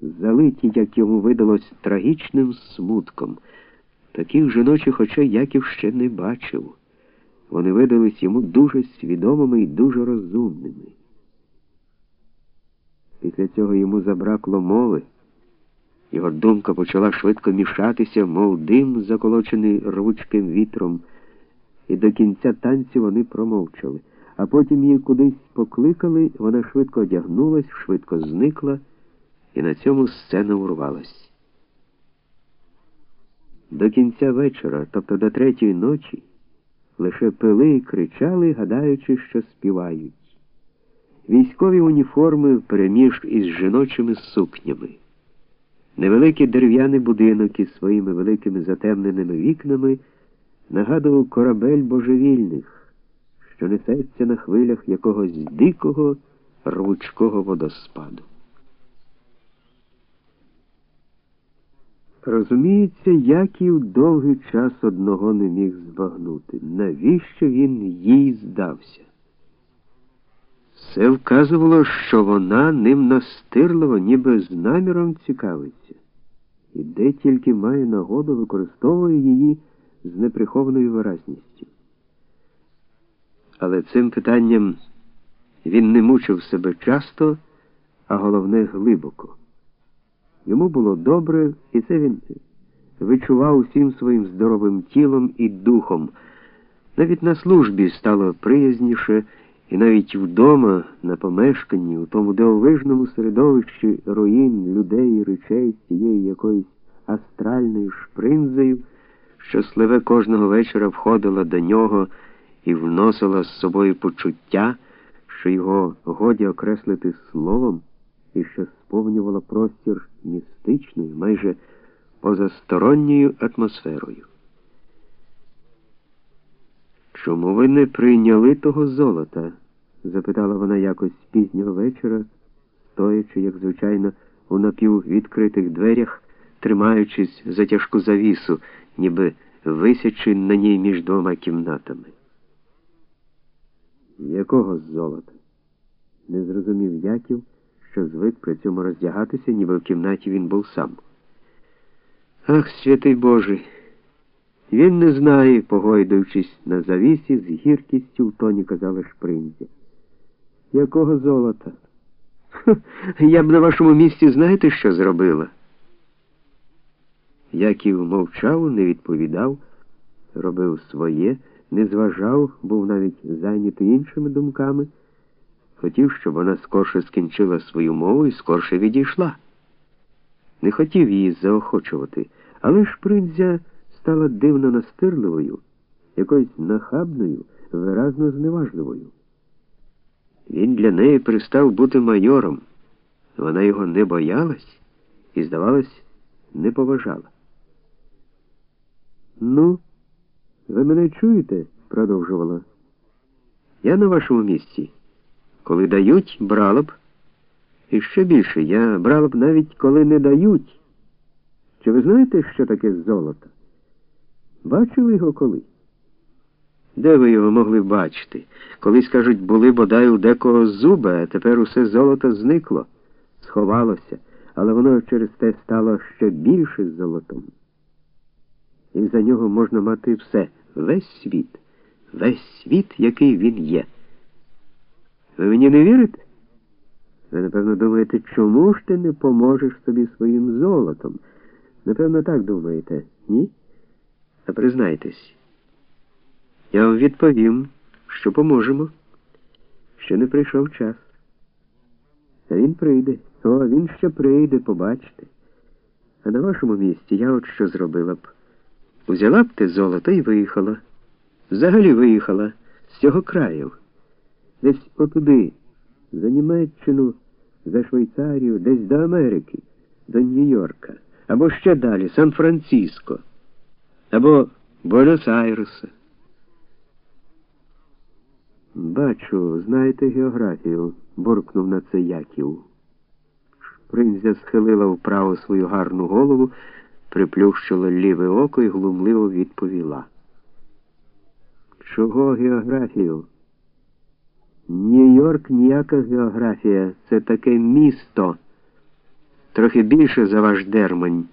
залиті, як йому видалось, трагічним смутком. Таких жіночих очей Яків ще не бачив. Вони видались йому дуже свідомими і дуже розумними. Після цього йому забракло мови. Його думка почала швидко мішатися, мов дим, заколочений рвучким вітром, і до кінця танцю вони промовчали, а потім її кудись покликали, вона швидко одягнулась, швидко зникла, і на цьому сцена урвалась. До кінця вечора, тобто до третьої ночі, лише пили і кричали, гадаючи, що співають. Військові уніформи переміж із жіночими сукнями. Невеликий дерев'яний будинок із своїми великими затемненими вікнами нагадував корабель божевільних, що несеться на хвилях якогось дикого рвучкого водоспаду. Розуміється, Яків довгий час одного не міг збагнути, навіщо він їй здався. Все вказувало, що вона ним настирливо, ніби з наміром цікавиться, і де тільки має нагоду, використовує її з неприхованою виразністю. Але цим питанням він не мучив себе часто, а головне глибоко. Йому було добре, і це він відчував усім своїм здоровим тілом і духом. Навіть на службі стало приязніше. І навіть вдома, на помешканні, у тому дивовижному середовищі руїн людей і речей з цією якоюсь астральною шпринзою, що сливе кожного вечора входила до нього і вносила з собою почуття, що його годі окреслити словом, і що сповнювала простір містичною, майже позасторонньою атмосферою. Чому ви не прийняли того золота? запитала вона якось пізнього вечора, стоячи, як звичайно, у напіввідкритих дверях, тримаючись за тяжку завісу, ніби висячи на ній між двома кімнатами. Якого золота? Не зрозумів Яків, що звик при цьому роздягатися, ніби в кімнаті він був сам. Ах, святий Боже! Він не знає, погойдуючись на завісі, з гіркістю в тоні казала шпринзя. Якого золота? я б на вашому місці знаєте, що зробила? Яків мовчав, не відповідав, робив своє, не зважав, був навіть зайнятий іншими думками, хотів, щоб вона скорше скінчила свою мову і скорше відійшла. Не хотів її заохочувати, але шпринзя стала дивно настирливою, якоюсь нахабною, виразно зневажливою. Він для неї пристав бути майором. Вона його не боялась і, здавалось, не поважала. Ну, ви мене чуєте? продовжувала. Я на вашому місці. Коли дають, брала б. І ще більше, я брала б навіть коли не дають. Чи ви знаєте, що таке золото? Бачили його коли? Де ви його могли бачити? Колись, кажуть, були бодай у декого зуби, а тепер усе золото зникло, сховалося, але воно через те стало ще більше золотом. І за нього можна мати все, весь світ, весь світ, який він є. Ви мені не вірите? Ви, напевно, думаєте, чому ж ти не поможеш собі своїм золотом? Напевно, так думаєте, ні? А признайтесь, я вам відповім, що поможемо. Ще не прийшов час. А він прийде. О, він ще прийде, побачите. А на вашому місці я от що зробила б. Узяла б те золото і виїхала. Взагалі виїхала з цього краю. Десь отуди, за Німеччину, за Швейцарію, десь до Америки, до Нью-Йорка, або ще далі, Сан-Франциско або Буенос-Айреса. Бачу, знаєте географію, буркнув на це Яків. Шпринзя схилила вправо свою гарну голову, приплющила ліве око і глумливо відповіла. Чого географію? Нью-Йорк ніяка географія, це таке місто. трохи більше за ваш дермань.